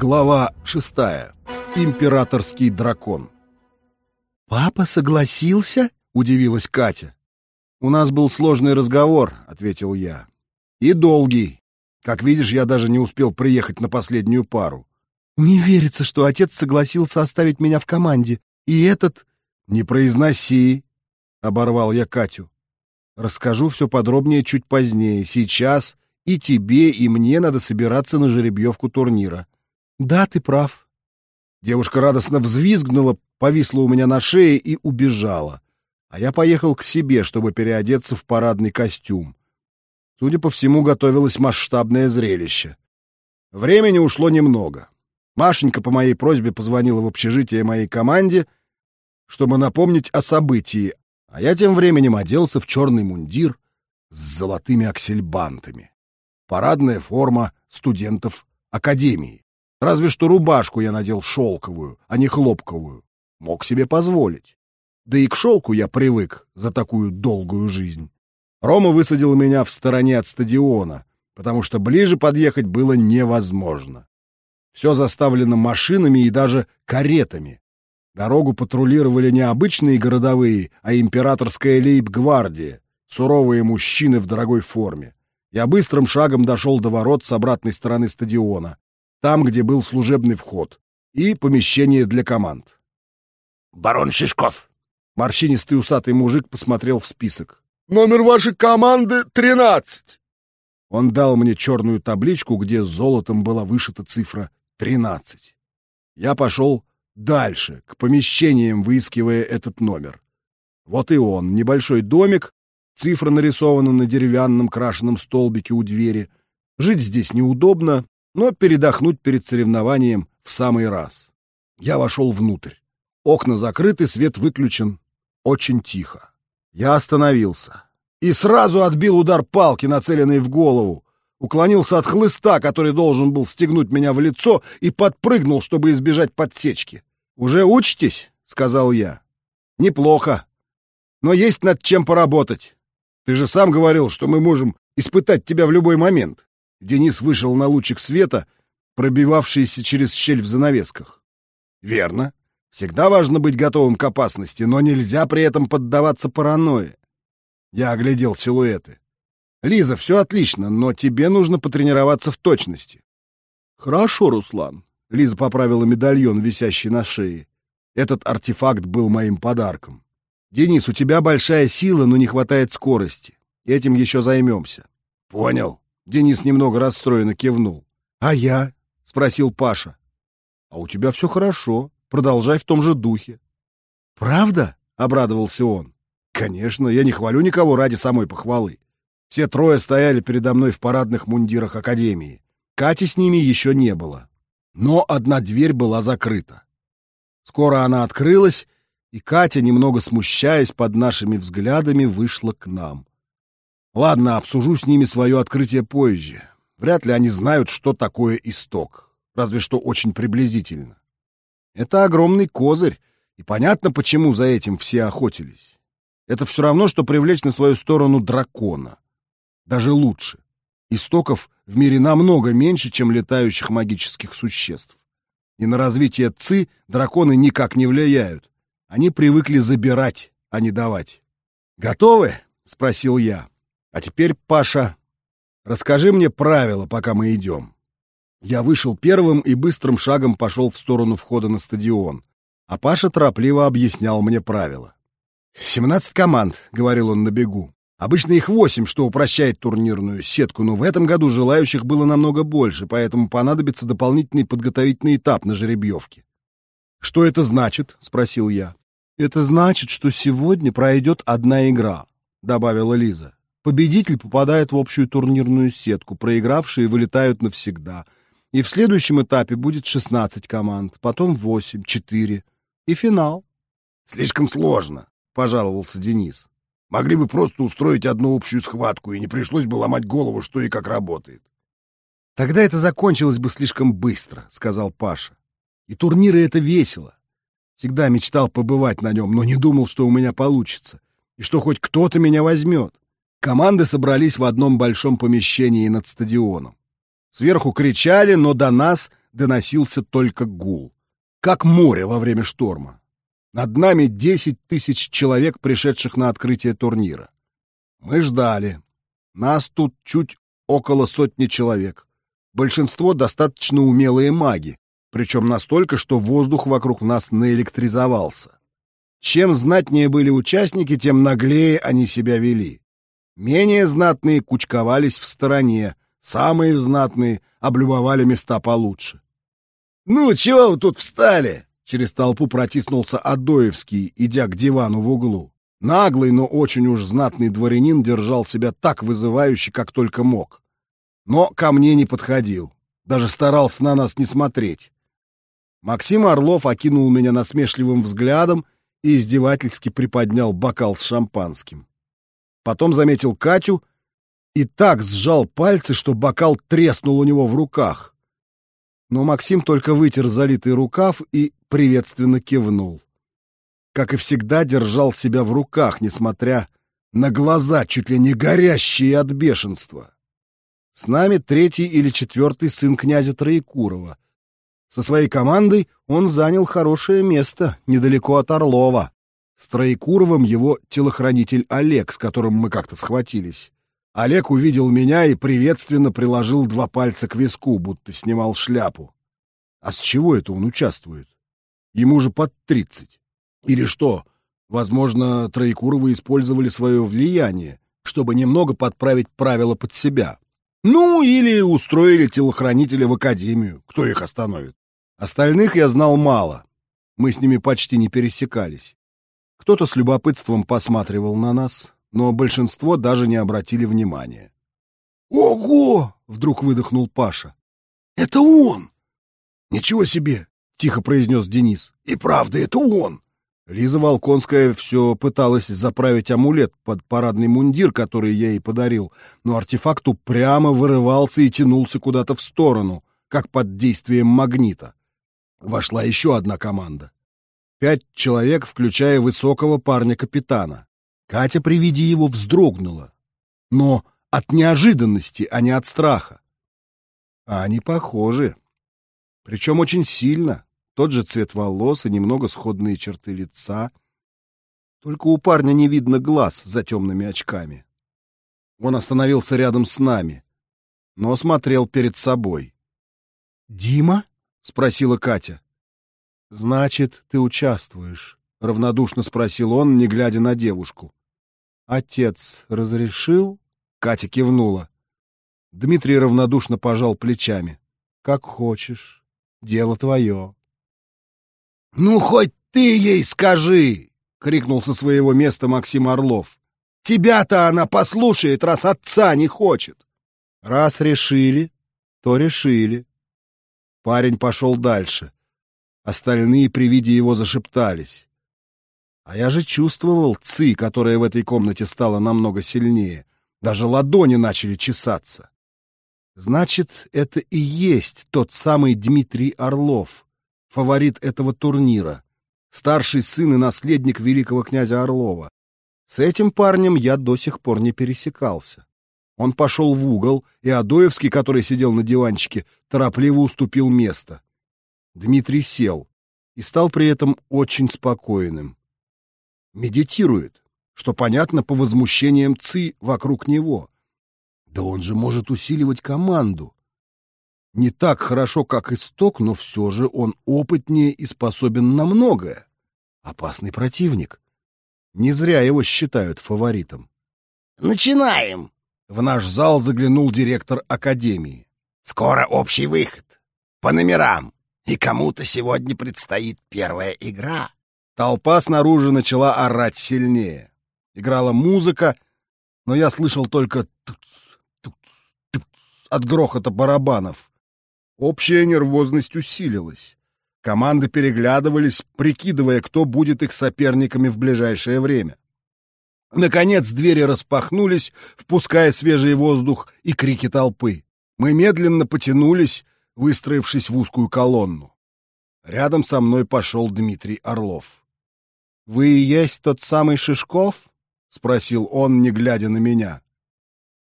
Глава шестая. Императорский дракон. «Папа согласился?» — удивилась Катя. «У нас был сложный разговор», — ответил я. «И долгий. Как видишь, я даже не успел приехать на последнюю пару». «Не верится, что отец согласился оставить меня в команде. И этот...» «Не произноси», — оборвал я Катю. «Расскажу все подробнее чуть позднее. Сейчас и тебе, и мне надо собираться на жеребьевку турнира». «Да, ты прав». Девушка радостно взвизгнула, повисла у меня на шее и убежала. А я поехал к себе, чтобы переодеться в парадный костюм. Судя по всему, готовилось масштабное зрелище. Времени ушло немного. Машенька по моей просьбе позвонила в общежитие моей команде, чтобы напомнить о событии, а я тем временем оделся в черный мундир с золотыми аксельбантами. Парадная форма студентов академии. Разве что рубашку я надел шелковую, а не хлопковую. Мог себе позволить. Да и к шелку я привык за такую долгую жизнь. Рома высадил меня в стороне от стадиона, потому что ближе подъехать было невозможно. Все заставлено машинами и даже каретами. Дорогу патрулировали не обычные городовые, а императорская лейб-гвардия, суровые мужчины в дорогой форме. Я быстрым шагом дошел до ворот с обратной стороны стадиона там, где был служебный вход, и помещение для команд. «Барон Шишков!» Морщинистый усатый мужик посмотрел в список. «Номер вашей команды — тринадцать!» Он дал мне черную табличку, где золотом была вышита цифра тринадцать. Я пошел дальше, к помещениям, выискивая этот номер. Вот и он, небольшой домик, цифра нарисована на деревянном крашеном столбике у двери. Жить здесь неудобно, но передохнуть перед соревнованием в самый раз. Я вошел внутрь. Окна закрыты, свет выключен. Очень тихо. Я остановился. И сразу отбил удар палки, нацеленный в голову. Уклонился от хлыста, который должен был стегнуть меня в лицо, и подпрыгнул, чтобы избежать подсечки. «Уже учитесь?» — сказал я. «Неплохо. Но есть над чем поработать. Ты же сам говорил, что мы можем испытать тебя в любой момент». Денис вышел на лучик света, пробивавшийся через щель в занавесках. «Верно. Всегда важно быть готовым к опасности, но нельзя при этом поддаваться паранойе». Я оглядел силуэты. «Лиза, все отлично, но тебе нужно потренироваться в точности». «Хорошо, Руслан», — Лиза поправила медальон, висящий на шее. Этот артефакт был моим подарком. «Денис, у тебя большая сила, но не хватает скорости. Этим еще займемся». «Понял», Денис немного расстроенно кивнул. «А я?» — спросил Паша. «А у тебя все хорошо. Продолжай в том же духе». «Правда?» — обрадовался он. «Конечно, я не хвалю никого ради самой похвалы. Все трое стояли передо мной в парадных мундирах Академии. Кати с ними еще не было. Но одна дверь была закрыта. Скоро она открылась, и Катя, немного смущаясь под нашими взглядами, вышла к нам. Ладно, обсужу с ними свое открытие позже. Вряд ли они знают, что такое исток. Разве что очень приблизительно. Это огромный козырь, и понятно, почему за этим все охотились. Это все равно, что привлечь на свою сторону дракона. Даже лучше. Истоков в мире намного меньше, чем летающих магических существ. И на развитие ЦИ драконы никак не влияют. Они привыкли забирать, а не давать. «Готовы?» — спросил я. А теперь, Паша, расскажи мне правила, пока мы идем. Я вышел первым и быстрым шагом пошел в сторону входа на стадион, а Паша торопливо объяснял мне правила. «Семнадцать команд», — говорил он на бегу. «Обычно их восемь, что упрощает турнирную сетку, но в этом году желающих было намного больше, поэтому понадобится дополнительный подготовительный этап на жеребьевке». «Что это значит?» — спросил я. «Это значит, что сегодня пройдет одна игра», — добавила Лиза. Победитель попадает в общую турнирную сетку, проигравшие вылетают навсегда. И в следующем этапе будет 16 команд, потом 8, 4 и финал. Слишком сложно, пожаловался Денис. Могли бы просто устроить одну общую схватку, и не пришлось бы ломать голову, что и как работает. Тогда это закончилось бы слишком быстро, сказал Паша. И турниры это весело. Всегда мечтал побывать на нем, но не думал, что у меня получится, и что хоть кто-то меня возьмет. Команды собрались в одном большом помещении над стадионом. Сверху кричали, но до нас доносился только гул. Как море во время шторма. Над нами десять тысяч человек, пришедших на открытие турнира. Мы ждали. Нас тут чуть около сотни человек. Большинство достаточно умелые маги, причем настолько, что воздух вокруг нас наэлектризовался. Чем знатнее были участники, тем наглее они себя вели. Менее знатные кучковались в стороне, самые знатные облюбовали места получше. «Ну, чего вы тут встали?» Через толпу протиснулся Адоевский, идя к дивану в углу. Наглый, но очень уж знатный дворянин держал себя так вызывающе, как только мог. Но ко мне не подходил, даже старался на нас не смотреть. Максим Орлов окинул меня насмешливым взглядом и издевательски приподнял бокал с шампанским. Потом заметил Катю и так сжал пальцы, что бокал треснул у него в руках. Но Максим только вытер залитый рукав и приветственно кивнул. Как и всегда, держал себя в руках, несмотря на глаза, чуть ли не горящие от бешенства. С нами третий или четвертый сын князя Троекурова — со своей командой он занял хорошее место недалеко от Орлова. С Троекуровым его телохранитель Олег, с которым мы как-то схватились. Олег увидел меня и приветственно приложил два пальца к виску, будто снимал шляпу. А с чего это он участвует? Ему же под тридцать. Или что, возможно, Троекуровы использовали свое влияние, чтобы немного подправить правила под себя. Ну, или устроили телохранителя в академию. Кто их остановит? Остальных я знал мало. Мы с ними почти не пересекались. Кто-то с любопытством посматривал на нас, но большинство даже не обратили внимания. «Ого!» — вдруг выдохнул Паша. «Это он!» «Ничего себе!» — тихо произнес Денис. «И правда, это он!» Лиза Волконская все пыталась заправить амулет под парадный мундир, который я ей подарил, но артефакт упрямо вырывался и тянулся куда-то в сторону, как под действием магнита вошла еще одна команда. Пять человек, включая высокого парня-капитана. Катя при виде его вздрогнула. Но от неожиданности, а не от страха. А они похожи. Причем очень сильно. Тот же цвет волос и немного сходные черты лица. Только у парня не видно глаз за темными очками. Он остановился рядом с нами, но смотрел перед собой. «Дима?» — спросила Катя. «Значит, ты участвуешь?» — равнодушно спросил он, не глядя на девушку. «Отец разрешил?» — Катя кивнула. Дмитрий равнодушно пожал плечами. «Как хочешь. Дело твое». «Ну, хоть ты ей скажи!» — крикнул со своего места Максим Орлов. «Тебя-то она послушает, раз отца не хочет!» «Раз решили, то решили», Парень пошел дальше. Остальные при виде его зашептались. А я же чувствовал ци, которая в этой комнате стала намного сильнее. Даже ладони начали чесаться. Значит, это и есть тот самый Дмитрий Орлов, фаворит этого турнира, старший сын и наследник великого князя Орлова. С этим парнем я до сих пор не пересекался. Он пошел в угол, и Адоевский, который сидел на диванчике, торопливо уступил место. Дмитрий сел и стал при этом очень спокойным. Медитирует, что понятно по возмущениям ЦИ вокруг него. Да он же может усиливать команду. Не так хорошо, как Исток, но все же он опытнее и способен на многое. Опасный противник. Не зря его считают фаворитом. «Начинаем!» В наш зал заглянул директор академии. «Скоро общий выход. По номерам. И кому-то сегодня предстоит первая игра». Толпа снаружи начала орать сильнее. Играла музыка, но я слышал только от грохота барабанов. Общая нервозность усилилась. Команды переглядывались, прикидывая, кто будет их соперниками в ближайшее время. Наконец двери распахнулись, впуская свежий воздух и крики толпы. Мы медленно потянулись, выстроившись в узкую колонну. Рядом со мной пошел Дмитрий Орлов. «Вы и есть тот самый Шишков?» — спросил он, не глядя на меня.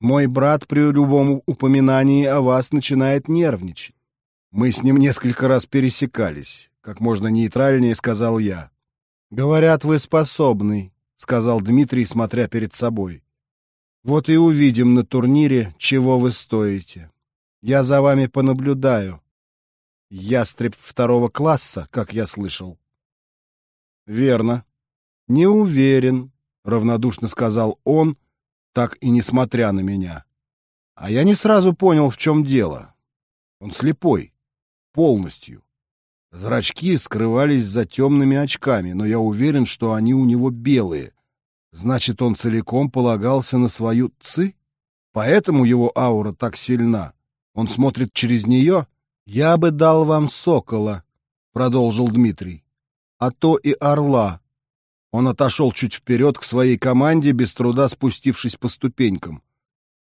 «Мой брат при любом упоминании о вас начинает нервничать. Мы с ним несколько раз пересекались, как можно нейтральнее сказал я. «Говорят, вы способный», — сказал Дмитрий, смотря перед собой. «Вот и увидим на турнире, чего вы стоите. Я за вами понаблюдаю. Ястреб второго класса, как я слышал». «Верно. Не уверен», — равнодушно сказал он, так и несмотря на меня. А я не сразу понял, в чем дело. Он слепой. Полностью. Зрачки скрывались за темными очками, но я уверен, что они у него белые. Значит, он целиком полагался на свою ци? Поэтому его аура так сильна. Он смотрит через нее? Я бы дал вам сокола, продолжил Дмитрий. А то и орла. Он отошел чуть вперед к своей команде, без труда спустившись по ступенькам.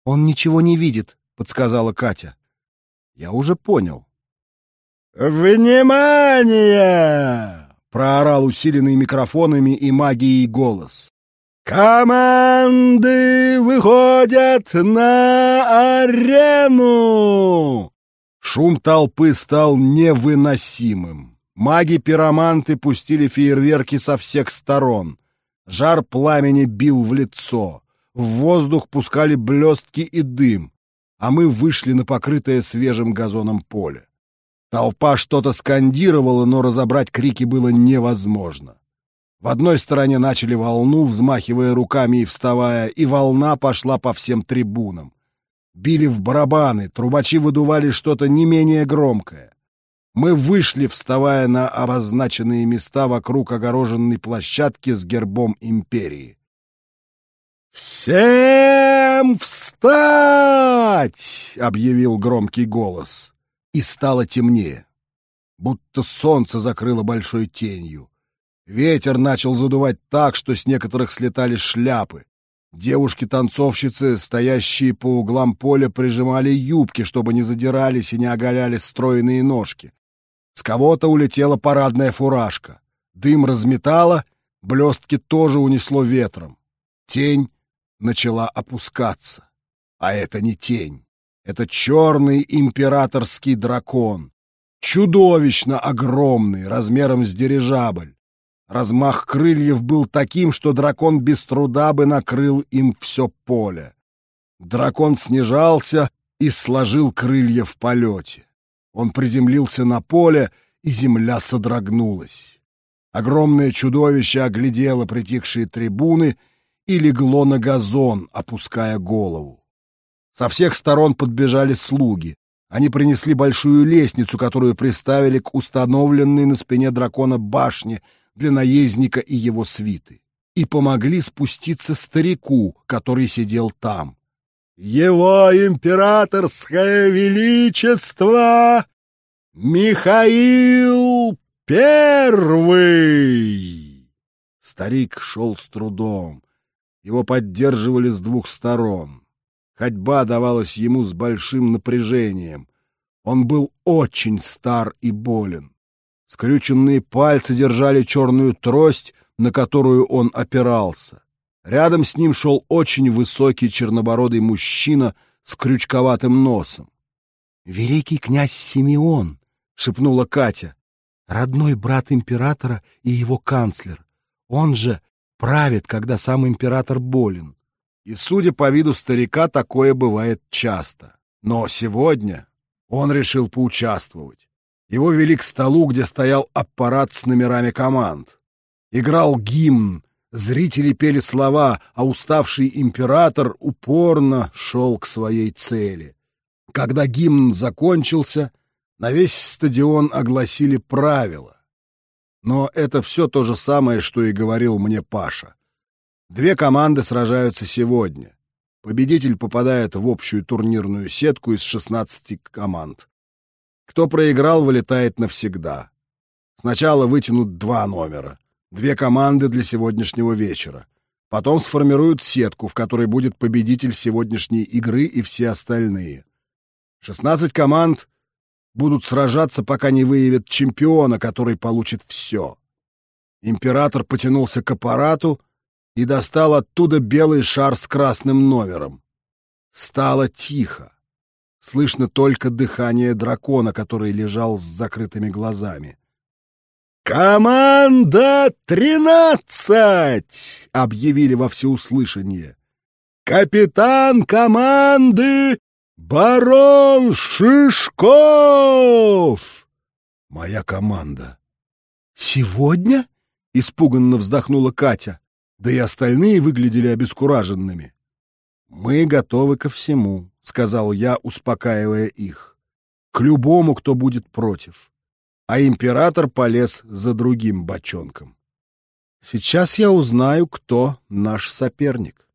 «Он ничего не видит», — подсказала Катя. «Я уже понял. «Внимание!» — проорал усиленный микрофонами и магией голос. «Команды выходят на арену!» Шум толпы стал невыносимым. Маги-пироманты пустили фейерверки со всех сторон. Жар пламени бил в лицо. В воздух пускали блестки и дым, а мы вышли на покрытое свежим газоном поле. Толпа что-то скандировала, но разобрать крики было невозможно. В одной стороне начали волну, взмахивая руками и вставая, и волна пошла по всем трибунам. Били в барабаны, трубачи выдували что-то не менее громкое. Мы вышли, вставая на обозначенные места вокруг огороженной площадки с гербом империи. «Всем встать!» — объявил громкий голос и стало темнее, будто солнце закрыло большой тенью. Ветер начал задувать так, что с некоторых слетали шляпы. Девушки-танцовщицы, стоящие по углам поля, прижимали юбки, чтобы не задирались и не оголяли стройные ножки. С кого-то улетела парадная фуражка. Дым разметало, блестки тоже унесло ветром. Тень начала опускаться. А это не тень. Это черный императорский дракон. Чудовищно огромный, размером с дирижабль. Размах крыльев был таким, что дракон без труда бы накрыл им все поле. Дракон снижался и сложил крылья в полете. Он приземлился на поле, и земля содрогнулась. Огромное чудовище оглядело притихшие трибуны и легло на газон, опуская голову. Со всех сторон подбежали слуги. Они принесли большую лестницу, которую приставили к установленной на спине дракона башне для наездника и его свиты, и помогли спуститься старику, который сидел там. «Его императорское величество Михаил Первый!» Старик шел с трудом. Его поддерживали с двух сторон. Ходьба давалась ему с большим напряжением. Он был очень стар и болен. Скрюченные пальцы держали черную трость, на которую он опирался. Рядом с ним шел очень высокий чернобородый мужчина с крючковатым носом. «Великий князь Симеон!» — шепнула Катя. «Родной брат императора и его канцлер. Он же правит, когда сам император болен. И, судя по виду старика, такое бывает часто. Но сегодня он решил поучаствовать. Его вели к столу, где стоял аппарат с номерами команд. Играл гимн, зрители пели слова, а уставший император упорно шел к своей цели. Когда гимн закончился, на весь стадион огласили правила. Но это все то же самое, что и говорил мне Паша. Две команды сражаются сегодня. Победитель попадает в общую турнирную сетку из 16 команд. Кто проиграл, вылетает навсегда. Сначала вытянут два номера. Две команды для сегодняшнего вечера. Потом сформируют сетку, в которой будет победитель сегодняшней игры и все остальные. 16 команд будут сражаться, пока не выявят чемпиона, который получит все. Император потянулся к аппарату, и достал оттуда белый шар с красным номером. Стало тихо. Слышно только дыхание дракона, который лежал с закрытыми глазами. «Команда тринадцать!» — объявили во всеуслышание. «Капитан команды барон Шишков!» «Моя команда». «Сегодня?» — испуганно вздохнула Катя. Да и остальные выглядели обескураженными. «Мы готовы ко всему», — сказал я, успокаивая их. «К любому, кто будет против» а император полез за другим бочонком. Сейчас я узнаю, кто наш соперник.